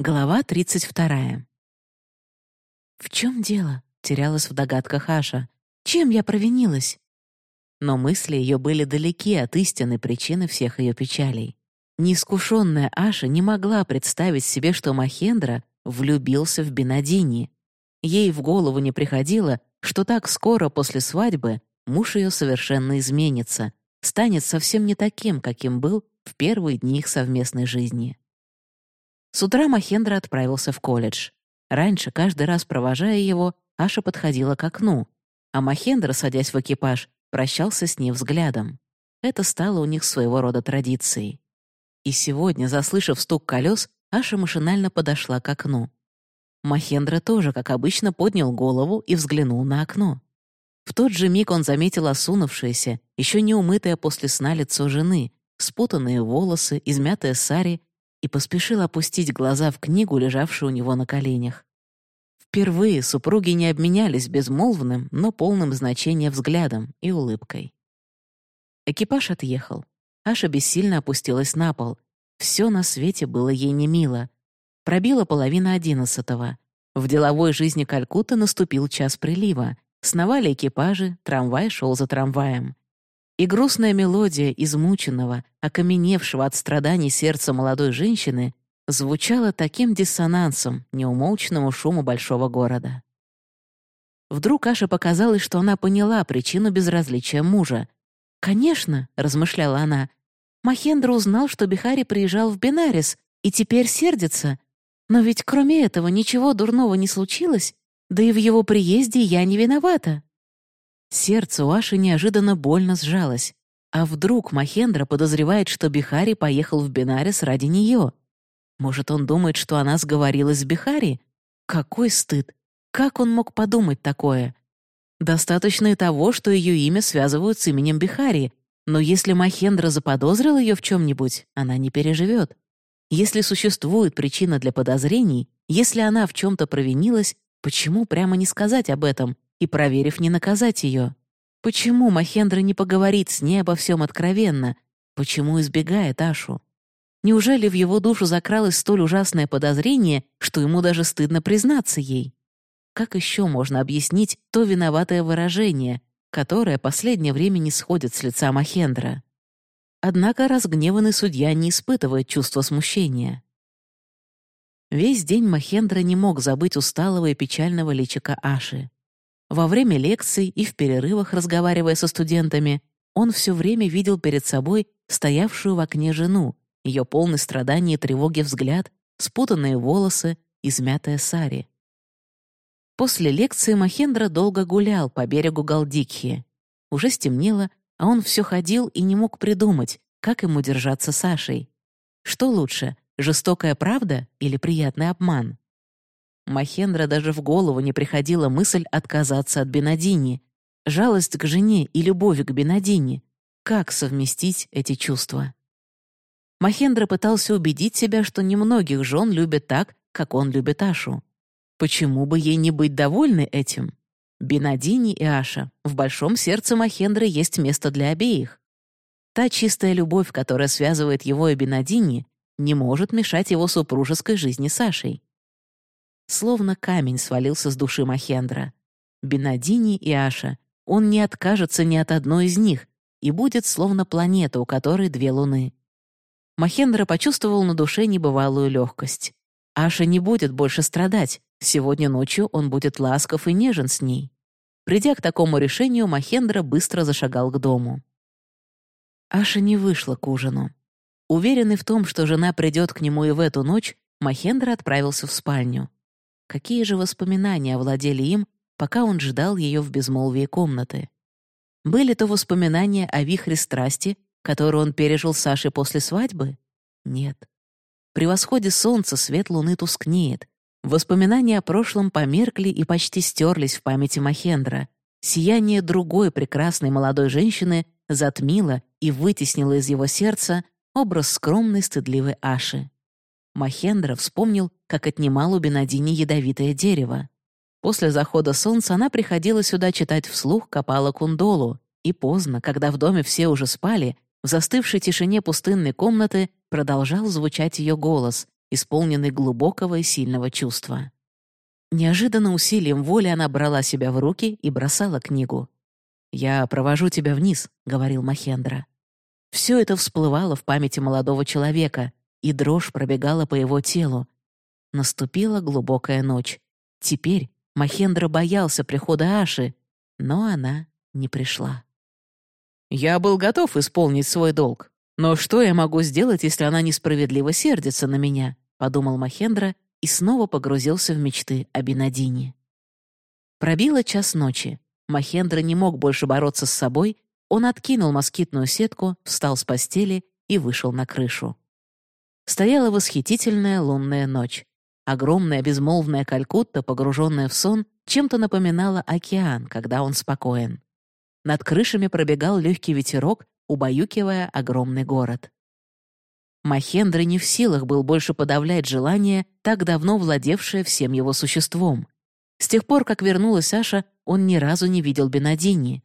Глава 32. «В чем дело?» — терялась в догадках Аша. «Чем я провинилась?» Но мысли ее были далеки от истинной причины всех ее печалей. Неискушенная Аша не могла представить себе, что Махендра влюбился в Бенадини. Ей в голову не приходило, что так скоро после свадьбы муж ее совершенно изменится, станет совсем не таким, каким был в первые дни их совместной жизни. С утра Махендра отправился в колледж. Раньше, каждый раз провожая его, Аша подходила к окну, а Махендра, садясь в экипаж, прощался с ней взглядом. Это стало у них своего рода традицией. И сегодня, заслышав стук колес, Аша машинально подошла к окну. Махендра тоже, как обычно, поднял голову и взглянул на окно. В тот же миг он заметил осунувшееся, еще не умытое после сна лицо жены, спутанные волосы, измятые сари и поспешил опустить глаза в книгу, лежавшую у него на коленях. Впервые супруги не обменялись безмолвным, но полным значения взглядом и улыбкой. Экипаж отъехал. Аша бессильно опустилась на пол. Все на свете было ей немило. Пробила половина одиннадцатого. В деловой жизни Калькутты наступил час прилива. Сновали экипажи, трамвай шел за трамваем. И грустная мелодия измученного, окаменевшего от страданий сердца молодой женщины звучала таким диссонансом неумолчному шуму большого города. Вдруг Аше показалось, что она поняла причину безразличия мужа. «Конечно», — размышляла она, — «Махендра узнал, что Бихари приезжал в Бенарис и теперь сердится. Но ведь кроме этого ничего дурного не случилось, да и в его приезде я не виновата». Сердце у Аши неожиданно больно сжалось. А вдруг Махендра подозревает, что Бихари поехал в Бенарис ради нее? Может, он думает, что она сговорилась с Бихари? Какой стыд! Как он мог подумать такое? Достаточно и того, что ее имя связывают с именем Бихари, но если Махендра заподозрил ее в чем-нибудь, она не переживет. Если существует причина для подозрений, если она в чем-то провинилась, почему прямо не сказать об этом, и, проверив, не наказать ее. Почему Махендра не поговорит с ней обо всем откровенно? Почему избегает Ашу? Неужели в его душу закралось столь ужасное подозрение, что ему даже стыдно признаться ей? Как еще можно объяснить то виноватое выражение, которое последнее время не сходит с лица Махендра? Однако разгневанный судья не испытывает чувства смущения. Весь день Махендра не мог забыть усталого и печального личика Аши. Во время лекций и в перерывах, разговаривая со студентами, он все время видел перед собой стоявшую в окне жену, ее полный страданий и тревоги взгляд, спутанные волосы, измятая сари. После лекции Махендра долго гулял по берегу Галдикхи. Уже стемнело, а он все ходил и не мог придумать, как ему держаться с Сашей. Что лучше, жестокая правда или приятный обман? Махендра даже в голову не приходила мысль отказаться от Бенадини. Жалость к жене и любовь к Бенадини. Как совместить эти чувства? Махендра пытался убедить себя, что немногих жен любят так, как он любит Ашу. Почему бы ей не быть довольной этим? Бенадини и Аша. В большом сердце Махендры есть место для обеих. Та чистая любовь, которая связывает его и Бенадини, не может мешать его супружеской жизни с Ашей. Словно камень свалился с души Махендра. Бенадини и Аша. Он не откажется ни от одной из них и будет словно планета, у которой две луны. Махендра почувствовал на душе небывалую легкость. Аша не будет больше страдать. Сегодня ночью он будет ласков и нежен с ней. Придя к такому решению, Махендра быстро зашагал к дому. Аша не вышла к ужину. Уверенный в том, что жена придет к нему и в эту ночь, Махендра отправился в спальню. Какие же воспоминания овладели им, пока он ждал ее в безмолвии комнаты? Были то воспоминания о вихре страсти, которую он пережил с Сашей после свадьбы? Нет. При восходе солнца свет луны тускнеет. Воспоминания о прошлом померкли и почти стерлись в памяти Махендра. Сияние другой прекрасной молодой женщины затмило и вытеснило из его сердца образ скромной стыдливой Аши. Махендра вспомнил, как отнимал у Бенадини ядовитое дерево. После захода солнца она приходила сюда читать вслух Капала Кундолу, и поздно, когда в доме все уже спали, в застывшей тишине пустынной комнаты продолжал звучать ее голос, исполненный глубокого и сильного чувства. Неожиданно усилием воли она брала себя в руки и бросала книгу. «Я провожу тебя вниз», — говорил Махендра. Все это всплывало в памяти молодого человека, и дрожь пробегала по его телу. Наступила глубокая ночь. Теперь Махендра боялся прихода Аши, но она не пришла. «Я был готов исполнить свой долг. Но что я могу сделать, если она несправедливо сердится на меня?» — подумал Махендра и снова погрузился в мечты о Бенадине. Пробило час ночи. Махендра не мог больше бороться с собой, он откинул москитную сетку, встал с постели и вышел на крышу. Стояла восхитительная лунная ночь. Огромная безмолвная Калькутта, погруженная в сон, чем-то напоминала океан, когда он спокоен. Над крышами пробегал легкий ветерок, убаюкивая огромный город. Махендра не в силах был больше подавлять желание, так давно владевшее всем его существом. С тех пор, как вернулась Саша, он ни разу не видел Бенадини.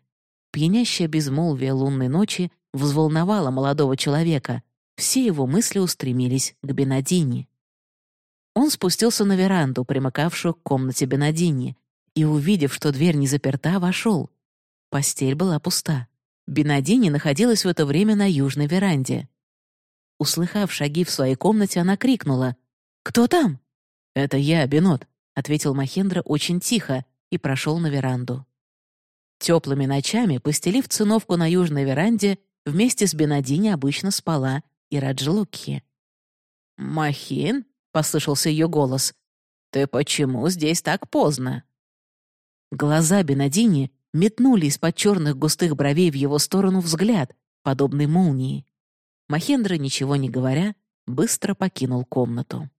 Пьянящее безмолвие лунной ночи взволновало молодого человека. Все его мысли устремились к Бенадини. Он спустился на веранду, примыкавшую к комнате Бенадини, и, увидев, что дверь не заперта, вошел. Постель была пуста. Бенадини находилась в это время на южной веранде. Услыхав шаги в своей комнате, она крикнула «Кто там?» «Это я, Бенот», — ответил Махендра очень тихо и прошел на веранду. Теплыми ночами, постелив циновку на южной веранде, вместе с Бенадини обычно спала и Раджлукхи. «Махин?» — послышался ее голос. «Ты почему здесь так поздно?» Глаза Бенадини метнули из-под черных густых бровей в его сторону взгляд, подобный молнии. Махендра, ничего не говоря, быстро покинул комнату.